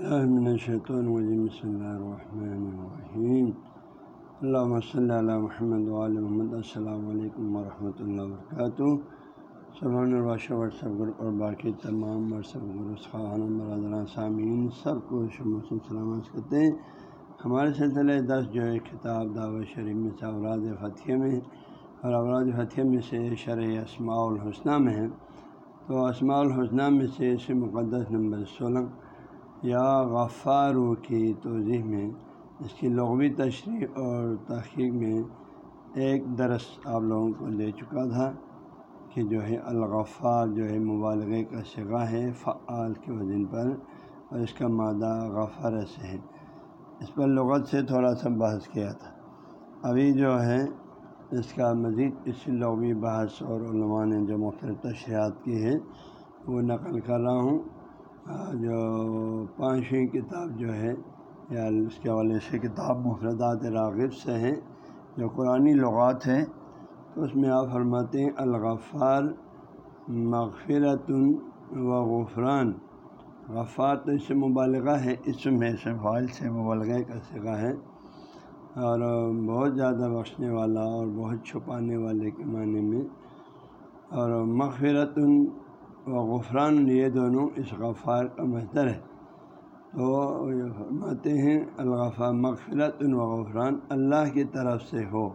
اللہ من الشیطان الرجیم بسم اللہ الرحمن الرحیم صلی محمد وعلی محمد. السلام علیکم ورحمۃ اللہ وبرکاتہ سبحان الباشہ واٹسپ گروپ اور باقی تمام واٹسپ گروپ خان برادران، سامعین، سب کو شمس سلامت کرتے ہیں. ہمارے سلسلے دس جو ہے، کتاب، دعوت شریف میں سے اوراد فتح میں اور اوراد فتح میں سے شرح اسماع الحسنہ میں ہے. تو اسماع الحسنہ میں سے اس مقدس نمبر سولہ یا غفارو کی توضیح میں، اس کی لغوی تشریح اور تحقیق میں ایک درس آپ لوگوں کو دے چکا تھا کہ جو ہے الغفار جو ہے مبالغے کا سگا ہے فعال کے وزن پر اور اس کا مادہ غفار سے ہے۔ اس پر لغت سے تھوڑا سا بحث کیا تھا۔ ابھی جو ہے اس کا مزید اس لغوی بحث اور علماء نے جو مختلف تشریحات کی ہے وہ نقل کر رہا ہوں۔ ہاں، جو پانچویں کتاب جو ہے یا اس کے حوالے سے کتاب مفردات راغب سے ہیں، جو قرآن لغات ہے تو اس میں آپ فرماتے ہیں، الغفار مغفرت و غفران۔ غفار تو اس سے مبالغہ ہے، اس میں سے فائل سے مبالغہ کا سگا ہے۔ اور بہت زیادہ بخشنے والا اور بہت چھپانے والے کے معنی میں، اور مغفرت و غفران یہ دونوں اس غفار کا مظر ہے۔ تو فرماتے ہیں، الغفار مغفرت و غفران اللہ کی طرف سے ہو۔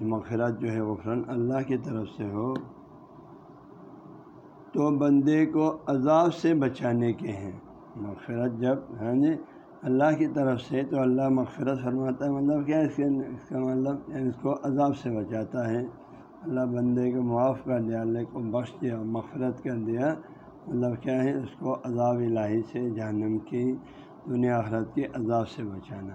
مغفرت جو ہے، غفران اللہ کی طرف سے ہو۔ تو بندے کو عذاب سے بچانے کے ہیں۔ مغفرت جب ہاں جی اللہ کی طرف سے، تو اللہ مغفرت فرماتا ہے۔ مطلب کیا اس کے اس کا مطلب یعنی اس کو عذاب سے بچاتا ہے۔ اللہ بندے کو معاف کر دیا، اللہ کو بخش دیا، مغفرت کر دیا۔ مطلب کیا ہے؟ اس کو عذاب الہی سے، جہنم کی، دنیا آخرت کے عذاب سے بچانا۔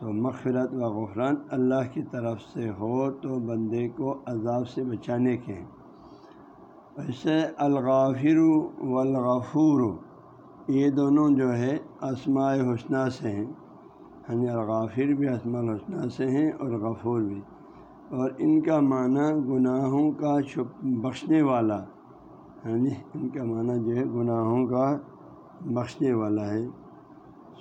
تو مغفرت و غفران اللہ کی طرف سے ہو تو بندے کو عذاب سے بچانے کے۔ ہیں ویسے الغافر و الغفور یہ دونوں جو ہے اسماء حسنہ سے ہیں۔ ہاں جی الغافر بھی اسماء الحسنہ سے ہیں اور غفور بھی۔ اور ان کا معنی گناہوں کا چھپ، بخشنے والا۔ ہاں جی ان کا معنی جو ہے گناہوں کا بخشنے والا ہے۔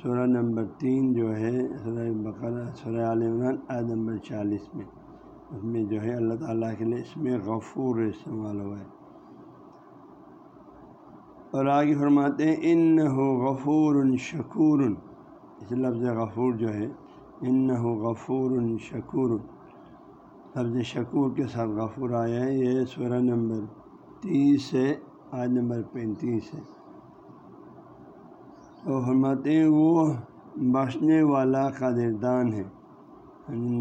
سورہ نمبر تین جو ہے، سورہ بقرہ، سورہ عالمان عید نمبر چالیس میں۔ اس میں جو ہے اللہ تعالیٰ کے لیے اس میں غفور استعمال ہوا ہے۔ اور آگے فرماتے ہیں ان ہو غفور شکور اس لفظ غفور جو ہے ان ہو غفور شکور لفظ شکور کے ساتھ غفور آیا ہے، یہ سورہ نمبر تیس ہے آج نمبر پینتیس ہے۔ تو فرماتے ہیں، وہ بخشنے والا قدردان ہے۔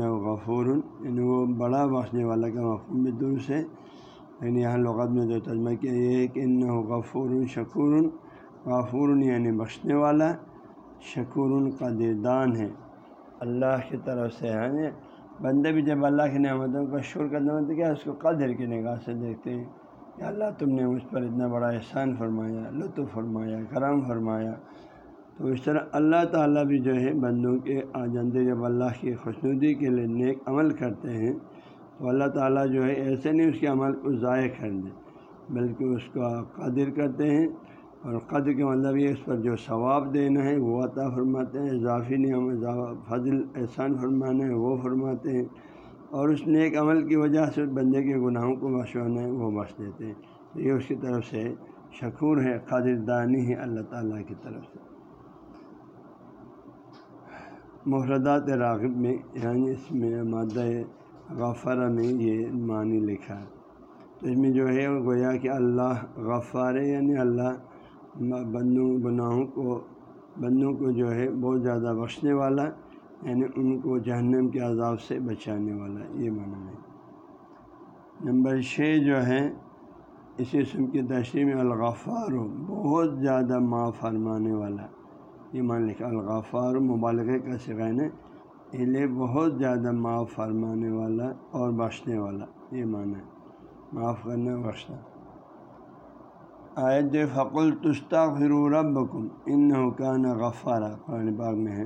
غفور یعنی وہ بڑا بخشنے والا کا مفہوم بھی درست ہے۔ لیکن یہاں لغت میں جو ترجمہ کیا یہ ہے کہ ان غفور شکور غفور یعنی بخشنے والا شکور قدردان ہے۔ اللہ کی طرف سے یعنی بندے بھی جب اللہ کی نعمتوں کا شکر کرنا ہوتا کیا اس کو قدر کی نگاہ سے دیکھتے ہیں؟ کہ اللہ تم نے مجھ پر اتنا بڑا احسان فرمایا، لطف فرمایا، کرم فرمایا۔ تو اس طرح اللہ تعالیٰ بھی جو ہے بندوں کے آجندے جب اللہ کی خوشنودی کے لیے نیک عمل کرتے ہیں تو اللہ تعالیٰ جو ہے ایسے نہیں اس کے عمل کو ضائع کر دیں بلکہ اس کا قدر کرتے ہیں۔ اور قدر کے مطلب یہ اس پر جو ثواب دینا ہے وہ عطا فرماتے ہیں، اضافی نعم فضل، احسان فرمانا ہے، وہ فرماتے ہیں۔ اور اس نیک عمل کی وجہ سے بندے کے گناہوں کو بخشوانا ہے، وہ بخش دیتے ہیں۔ تو یہ اس کی طرف سے شکور ہے، قادر دانی ہے اللہ تعالیٰ کی طرف سے۔ محردات راغب میں یعنی اس میں مادہ غفارہ میں یہ معنی لکھا ہے۔ تو اس میں جو ہے گویا کہ اللہ غفار یعنی اللہ بندوں گناہوں کو، بندوں کو جو ہے بہت زیادہ بخشنے والا یعنی ان کو جہنم کے عذاب سے بچانے والا، یہ معنی ہے۔ نمبر چھ جو ہے اسی اسم کی تشریح میں الغفار ہو بہت زیادہ ماں فرمانے والا، یہ مان لکھا الغفار مبالغے کا سکھائے یہ لیے بہت زیادہ معاف فرمانے والا اور بخشنے والا، یہ معنی ہے۔ معاف کرنا، بخشنا۔ آیت فقل تشتا فرو رب ان حکان غفارہ قرآن باغ میں ہے۔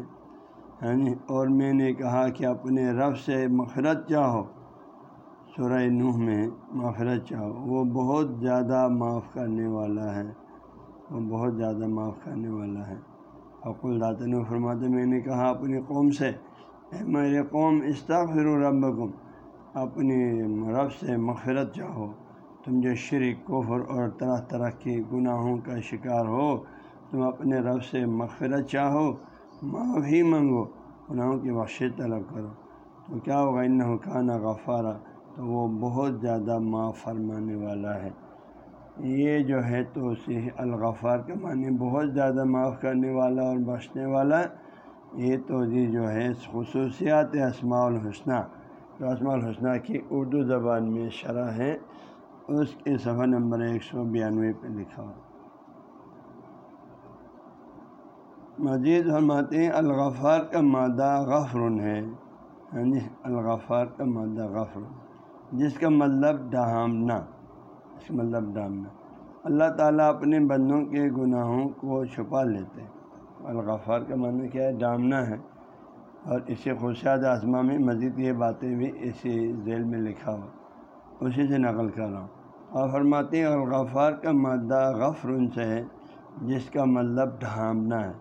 ہاں جی اور میں نے کہا کہ اپنے رب سے مغفرت چاہو۔ سورہ نوح میں مغفرت چاہو۔ وہ بہت زیادہ معاف کرنے والا ہے۔ وہ بہت زیادہ معاف کرنے والا ہے۔ اقول داتن فرماتے، میں نے کہا اپنی قوم سے، اے میرے قوم استغفر ربکم اپنی رب سے مغفرت چاہو۔ تم جو شرک، کفر اور طرح طرح کے گناہوں کا شکار ہو، تم اپنے رب سے مغفرت چاہو، معافی منگو گناہوں کی بخش طلب کرو۔ تو کیا ہوگا؟ ان کھانا غفارہ تو وہ بہت زیادہ معاف فرمانے والا ہے۔ یہ جو ہے تو اسی الغفار کے معنی بہت زیادہ معاف کرنے والا اور بخشنے والا۔ یہ تو جی جو ہے خصوصیات اسماع الحسنہ جو اسماع الحسنہ کی اردو زبان میں شرح ہے۔ اس کے صفحہ نمبر ایک سو بیانوے پہ لکھا ہوا۔ مزید فرماتے ہیں، الغفار کا مادہ غفر ہے۔ ہاں جی الغفار کا مادہ غفر جس کا مطلب ڈھامنا اس کا مطلب ڈھامنا اللہ تعالیٰ اپنے بندوں کے گناہوں کو چھپا لیتے الغفار کا معنی کیا ہے؟ ڈھامنا ہے۔ اور اسی خصوصیات آسما میں مزید یہ باتیں بھی اسی ذیل میں لکھا ہوا۔ اسی سے نقل کر رہا ہوں۔ اور فرماتے ہیں الغفار کا مادہ غفر ان سے ہے، جس کا مطلب ڈھامنا ہے۔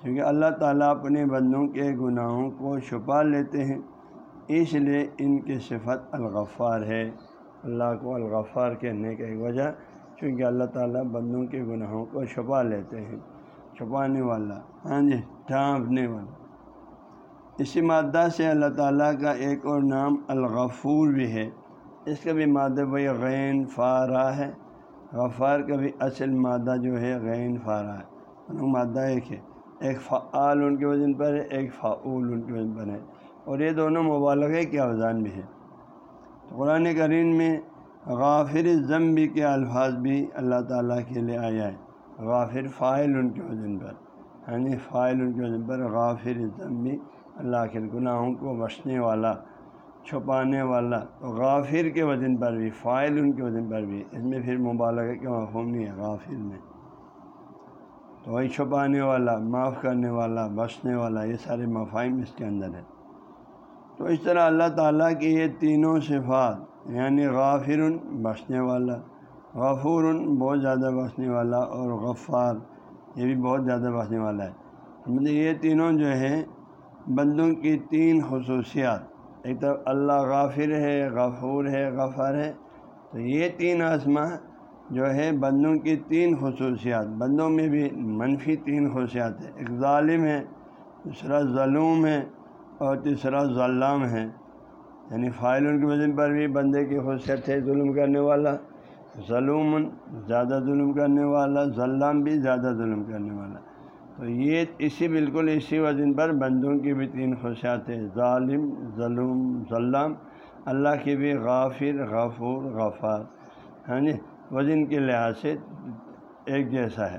کیونکہ اللہ تعالیٰ اپنے بندوں کے گناہوں کو چھپا لیتے ہیں، اس لیے ان کی صفت الغفار ہے۔ اللہ کو الغفار کہنے کی وجہ چونکہ اللہ تعالیٰ بندوں کے گناہوں کو چھپا لیتے ہیں۔ چھپانے والا ہاں جی ڈھانپنے والا۔ اسی مادہ سے اللہ تعالیٰ کا ایک اور نام الغفور بھی ہے۔ اس کا بھی مادہ بھائی غین فارا ہے۔ غفار کا بھی اصل مادہ جو ہے غین فارا ہے۔ مادہ ایک ہے۔ ایک فعال ان کے وزن پر ہے، ایک فعول ان کے وزن پر ہے۔ اور یہ دونوں مبالغے کے اوزان بھی ہے۔ تو قرآن کریم میں غافر ضمبی کے الفاظ بھی اللہ تعالیٰ کے لیے آیا ہے۔ غافر فائل ان کے وزن پر۔ یعنی فائل ان کے وزن پر غافر ضمبی اللہ کے گناہوں کو بخشنے والا چھپانے والا غافر کے وزن پر بھی فائل ان کے وزن پر بھی۔ اس میں پھر مبالغہ کے مفہوم نہیں ہے غافر میں۔ تو وہی چھپانے والا، معاف کرنے والا بچنے والا، یہ سارے مفاہم اس کے اندر ہے تو اس طرح اللہ تعالیٰ کی یہ تینوں صفات یعنی غافر بچنے والا، غفور، بہت زیادہ بچنے والا، اور غفار، یہ بھی بہت زیادہ بچنے والا ہے۔ مطلب یہ تینوں جو ہے بندوں کی تین خصوصیات۔ ایک طرف اللہ غافر ہے، غفور ہے، غفر ہے۔ تو یہ تین آسماں جو ہے بندوں کی تین خصوصیات۔ بندوں میں بھی منفی تین خصوصیات ہیں۔ ایک ظالم ہے دوسرا ظلم ہے اور تیسرا ظلام ہے۔ یعنی فائل ان کے وزن پر بھی بندے کی خصوصیت ہے ظلم کرنے والا ظلم زیادہ ظلم کرنے والا، ظلام بھی زیادہ ظلم کرنے والا۔ تو یہ اسی بالکل اسی وزن پر بندوں کی بھی تین خصوصیات ہیں، ظالم، ظلم ظلام اللہ کی بھی غافر، غفور، غفار ہاں جی وزن کے لحاظ سے ایک جیسا ہے۔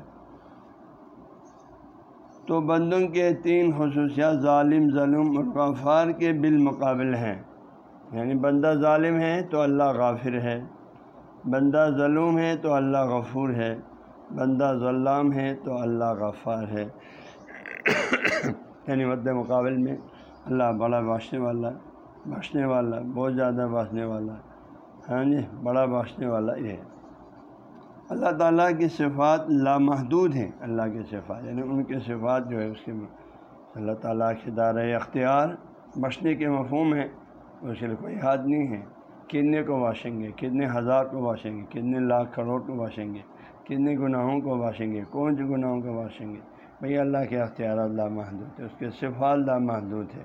تو بندوں کے تین خصوصیات ظالم، ظلم اور غفار کے بالمقابل ہیں۔ یعنی بندہ ظالم ہے تو اللہ غافر ہے، بندہ ظلم ہے تو اللہ غفور ہے۔ بندہ ظلام ہے تو اللہ غفار ہے۔ یعنی مد مقابل میں اللہ بڑا باشنے والا، بخشنے والا، بہت زیادہ بانچنے والا۔ ہاں جی بڑا بانچنے والا یہ ہے۔ اللہ تعالیٰ کی صفات لامحدود ہیں، اللہ کے صفات یعنی ان کے صفات جو ہے اس کے اللہ تعالیٰ کے دار اختیار بچنے کے مفہوم ہے اس کے لیے کوئی حاد نہیں ہے۔ کتنے کو باشیں گے؟ کتنے ہزار کو باشیں گے؟ کتنے لاکھ کروڑ کو باشیں گے؟ کتنے گناہوں کو باشیں گے؟ کون سے گناہوں کو باشیں گے؟ بھئی اللہ کے اختیارات لامحدود ہے، اس کے صفات لامحدود ہے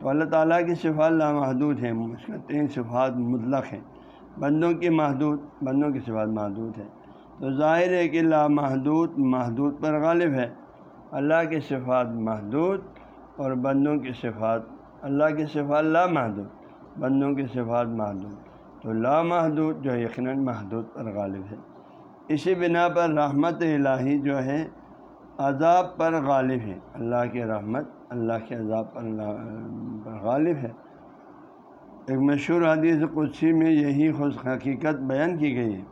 تو اللہ تعالیٰ کی صفات لامحدود ہیں، اس کا تین صفات مطلق ہیں۔ بندوں کی محدود، بندوں کی صفات محدود ہے تو ظاہر ہے کہ لامحدود، محدود پر غالب ہے۔ اللہ کی صفات محدود اور بندوں کی صفات، اللہ کی صفات لامحدود، بندوں کی صفات محدود۔ تو لامحدود جو یقیناً محدود پر غالب ہے۔ اسی بنا پر رحمت الہی جو ہے، عذاب پر غالب ہے۔ اللہ کی رحمت، اللہ کے عذاب پر غالب ہے۔ ایک مشہور حدیث قدسی میں یہی خوش حقیقت بیان کی گئی ہے۔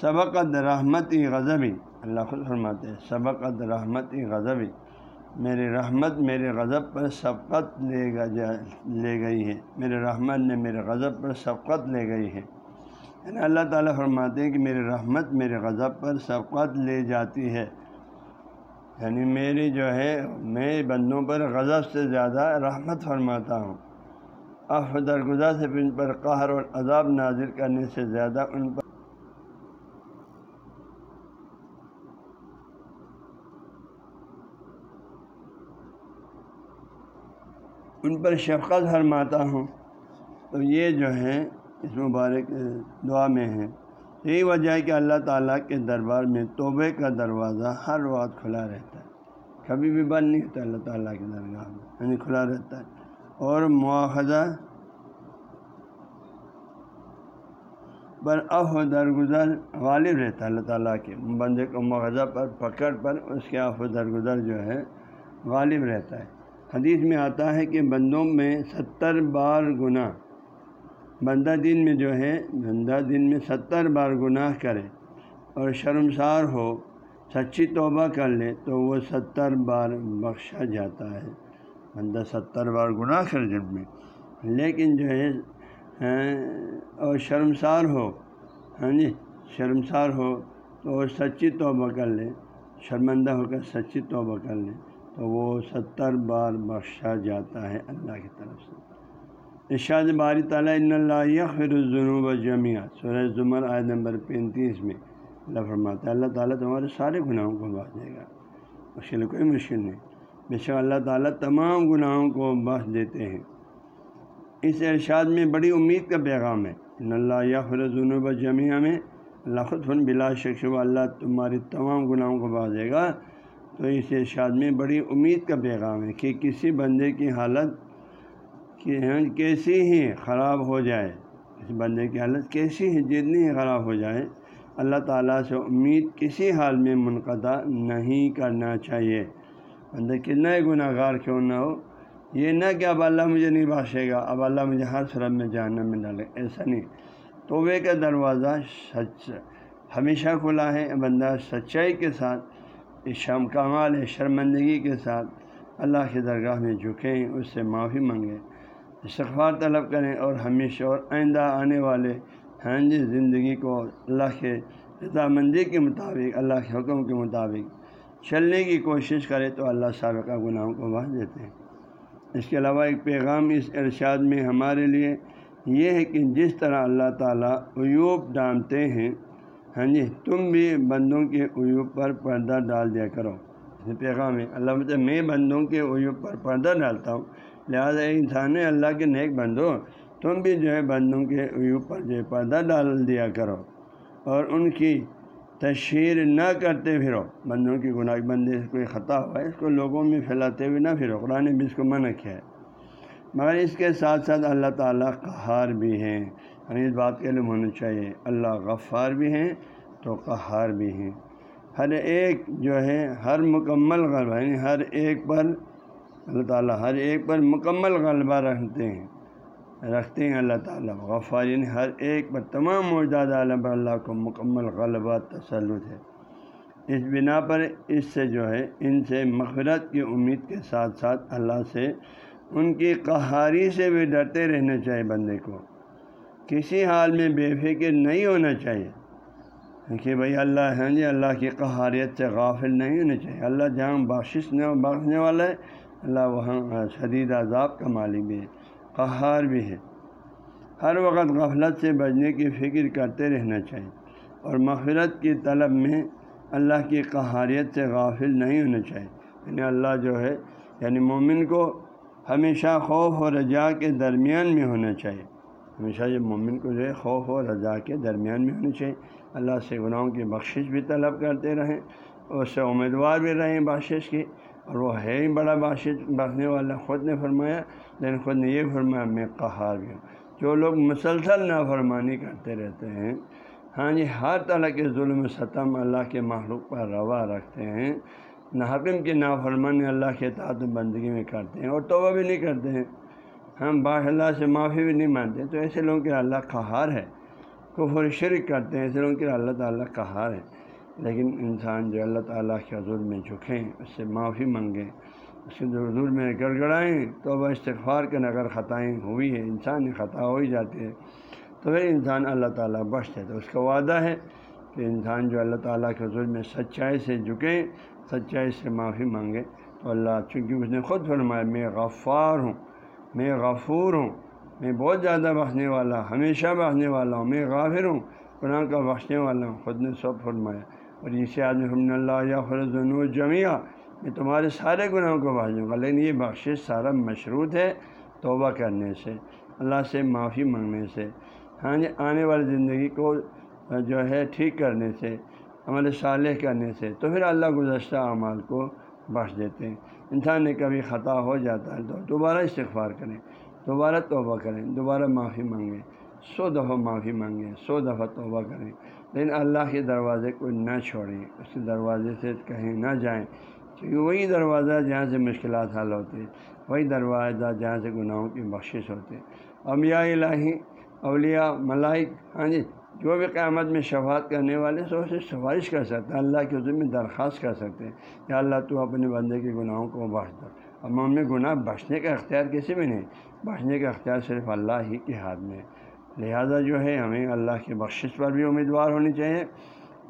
سبقت رحمتی غضبی، اللہ خود فرماتے ہیں، سبقت رحمتی غضبی۔ میری رحمت میرے غضب پر سبقت لے گا لے گئی ہے۔ میرے رحمت نے میرے غضب پر سبقت لے گئی ہے۔ یعنی اللہ تعالیٰ فرماتے ہیں کہ میری رحمت میرے غضب پر سبقت لے جاتی ہے۔ یعنی میری جو ہے، میں بندوں پر غضب سے زیادہ رحمت فرماتا ہوں۔ اف درگزا سے ان پر قہر اور عذاب نازل کرنے سے زیادہ ان پر۔ ان پر شفقت فرماتا ہوں۔ تو یہ جو ہے اس مبارک دعا میں ہے۔ یہی وجہ ہے کہ اللہ تعالیٰ کے دربار میں توبے کا دروازہ ہر وقت کھلا رہتا ہے۔ کبھی بھی بند نہیں ہوتا اللہ تعالیٰ کے درگاہ میں یعنی کھلا رہتا ہے۔ اور مواخذہ پر اف درگزر غالب رہتا ہے اللہ تعالیٰ کے۔ بندے کو مواخذہ پر، پکڑ پر اس کے اف درگزر جو ہے غالب رہتا ہے۔ حدیث میں آتا ہے کہ بندوں میں ستر بار گناہ بندہ دن میں جو ہے، بندہ دن میں ستر بار گناہ کرے اور شرمسار ہو، سچی توبہ کر لے، تو وہ ستر بار بخشا جاتا ہے۔ بندہ ستر بار گناہ کر جب میں۔ لیکن جو ہے ہاں، اور شرمسار ہو ہاں جی شرمسار ہو، تو وہ سچی توبہ کر لے، شرمندہ ہو کر سچی توبہ کر لے، تو وہ ستر بار بخشا جاتا ہے اللہ کی طرف سے۔ ارشاد باری تعالیٰ، ان اللہ یغفر الذنوب جمعہ سورہ زمر آیت نمبر پینتیس میں اللہ فرماتا ہے، اللہ تعالیٰ تمہارے سارے گناہوں کو بخش دے گا، مشکل کوئی مشکل نہیں۔ بے شک اللہ تعالیٰ تمام گناہوں کو بخش دیتے ہیں۔ اس ارشاد میں بڑی امید کا پیغام ہے، ان اللہ یغفر الذنوب جمعہ میں اللہ خود فن بلا شخص و اللہ تمہاری تمام گناہوں کو بخش دے گا۔ تو اس ارشاد میں بڑی امید کا پیغام ہے کہ کسی بندے کی حالت کہ کیسی ہی خراب ہو جائے اس بندے کی حالت کیسی ہی جتنی ہی خراب ہو جائے اللہ تعالیٰ سے امید کسی حال میں منقطع نہیں کرنا چاہیے۔ بندہ کتنا ہی گناہ گار کیوں نہ ہو۔ یہ نہ کہ اب اللہ مجھے نہیں باشے گا، اب اللہ مجھے ہر سرب میں جاننا میں ڈالے، ایسا نہیں۔ توبے کا دروازہ سچ ہمیشہ کھلا ہے۔ بندہ سچائی کے ساتھ شام کمال ہے شرمندگی کے ساتھ اللہ کی درگاہ میں جھکیں، اس سے معافی منگیں استغفار طلب کریں اور ہمیشہ اور آئندہ آنے والے ہاں جی زندگی کو اللہ کے رضامندی کے مطابق، اللہ کے حکم کے مطابق چلنے کی کوشش کرے تو اللہ سابقہ گناہوں کو بھاج دیتے ہیں۔ اس کے علاوہ ایک پیغام اس ارشاد میں ہمارے لیے یہ ہے کہ جس طرح اللہ تعالیٰ عیوب ڈالتے ہیں ہاں جی تم بھی بندوں کے عیوب پر پردہ ڈال دیا کرو۔ پیغام ہے، اللہ مطلب میں بندوں کے عیوب پر پردہ ڈالتا ہوں لہٰذا انسان ہے اللہ کے نیک بندو تم بھی جو ہے بندوں کے اوپر جو ہے پردہ ڈال دیا کرو اور ان کی تشہیر نہ کرتے پھرو۔ بندوں کی گناہ بندے سے کوئی خطا ہوا ہے اس کو لوگوں میں پھیلاتے ہوئے نہ پھرو۔ قرآن بھی اس کو منع کیا ہے۔ مگر اس کے ساتھ ساتھ اللہ تعالیٰ قہار بھی ہیں۔ ہمیں اس بات کے علم ہونا چاہیے۔ اللہ غفار بھی ہیں تو قہار بھی ہیں۔ ہر ایک جو ہے، ہر مکمل غلبہ یعنی ہر ایک پر اللہ تعالیٰ ہر ایک پر مکمل غلبہ رکھتے ہیں۔ رکھتے ہیں اللہ تعالیٰ، غفارین ہر ایک پر تمام موجودہ عالم پر اللہ کو مکمل غلبہ تسلط ہے۔ اس بنا پر اس سے جو ہے، ان سے مغفرت کی امید کے ساتھ ساتھ اللہ سے، ان کی قہاری سے بھی ڈرتے رہنا چاہیے بندے کو۔ کسی حال میں بے فکر نہیں ہونا چاہیے۔ کہ بھائی اللہ ہیں جی اللہ کی قہاریت سے غافل نہیں ہونا چاہیے۔ اللہ جہاں بخشش بخشنے والا ہے اللہ وہاں شدید عذاب کا مالک بھی ہے، قہار بھی ہے۔ ہر وقت غفلت سے بچنے کی فکر کرتے رہنا چاہیے اور مغفرت کی طلب میں اللہ کی قہاریت سے غافل نہیں ہونا چاہیے۔ یعنی اللہ جو ہے یعنی مومن کو ہمیشہ خوف و رجا کے درمیان میں ہونا چاہیے۔ ہمیشہ یہ مومن کو جو ہے، خوف و رجا کے درمیان میں ہونا چاہیے۔ اللہ سے گناہوں کی بخشش بھی طلب کرتے رہیں اس سے امیدوار بھی رہیں بخشش کی۔ اور وہ ہے ہی بڑا باشد بخنے والا۔ خود نے فرمایا، لیکن خود نے یہ فرمایا، میں کہا بھی ہوں۔ جو لوگ مسلسل نافرمانی کرتے رہتے ہیں ہاں جی ہر طرح کے ظلم و ستم اللہ کے محروق پر روا رکھتے ہیں۔ نہ حکم کی نافرمانی اللہ کے تعداد بندگی میں کرتے ہیں اور توبہ بھی نہیں کرتے ہیں۔ ہم با اللہ سے معافی بھی نہیں مانتے تو ایسے لوگوں کے اللہ کا ہار ہے۔ کفر شرک کرتے ہیں، ایسے لوگوں کے اللہ تعالیٰ کا ہار ہے۔ لیکن انسان جو اللہ تعالیٰ کے حضور میں جھکیں، اس سے معافی منگیں اس کے حضور میں گڑ گڑائیں تو وہ استغفار کے اگر خطائیں ہوئی ہے انسان خطا ہو ہی جاتی ہے۔ تو پھر انسان، اللہ تعالیٰ بخش ہے تو اس کا وعدہ ہے کہ انسان جو اللہ تعالیٰ کے حضور میں سچائی سے جھکے سچائی سے معافی مانگے تو اللہ چونکہ اس نے خود فرمایا، میں غفار ہوں، میں غفور ہوں، میں بہت زیادہ بخشنے والا، ہمیشہ بخشنے والا ہوں، میں غافر ہوں قرآن کا بخشنے والا ہوں۔ خود نے سب فرمایا۔ اور اسے آدمی حمن اللہ یا خرض جمعہ میں تمہارے سارے گناہوں کو بخش دوں گا، لیکن یہ بخشش سارا مشروط ہے توبہ کرنے سے، اللہ سے معافی مانگنے سے ہاں جی آنے والی زندگی کو جو ہے ٹھیک کرنے سے، عمل صالح کرنے سے، تو پھر اللہ گزشتہ اعمال کو بخش دیتے ہیں۔ انسان نے کبھی خطا ہو جاتا ہے تو دوبارہ استغفار کریں، دوبارہ توبہ کریں، دوبارہ معافی مانگیں۔ سو دفعہ معافی مانگیں، سو دفعہ توبہ کریں۔ لیکن اللہ کے دروازے کو نہ چھوڑیں، اس کے دروازے سے کہیں نہ جائیں کیونکہ وہی دروازہ جہاں سے مشکلات حل ہوتے وہی دروازہ جہاں سے گناہوں کی بخشش ہوتے امیا الہی، اولیاء ملائک ہاں جی جو بھی قیامت میں شفاعت کرنے والے سو سے سفارش کر سکتے ہیں، اللہ کے حضور میں درخواست کر سکتے ہیں کہ اللہ تو اپنے بندے کے گناہوں کو بخش دو اب ان میں گناہ بخشنے کا اختیار کسی بھی نہیں، بخشنے کا اختیار صرف اللہ ہی کے ہاتھ میں ہے۔ لہٰذا جو ہے ہمیں اللہ کی بخشش پر بھی امیدوار ہونی چاہیے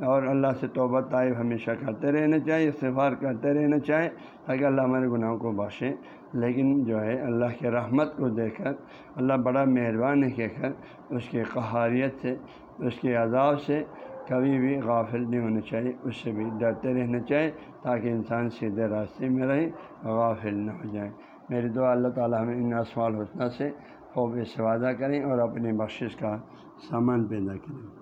اور اللہ سے توبہ طائب ہمیشہ کرتے رہنا چاہیے استفار کرتے رہنا چاہیے تاکہ اللہ ہمارے گناہوں کو بخشے۔ لیکن جو ہے اللہ کے رحمت کو دیکھ کر، اللہ بڑا مہربان ہے کہہ کر، اس کے قہاریت سے، اس کے عذاب سے کبھی بھی غافل نہیں ہونا چاہیے، اس سے بھی ڈرتے رہنا چاہیے تاکہ انسان سیدھے راستے میں رہے، غافل نہ ہو جائے۔ میری دعا اللہ تعالیٰ ہمیں ان اسوال حسنہ سے خوف سے وعدہ کریں اور اپنی بخشش کا سامان پیدا کریں۔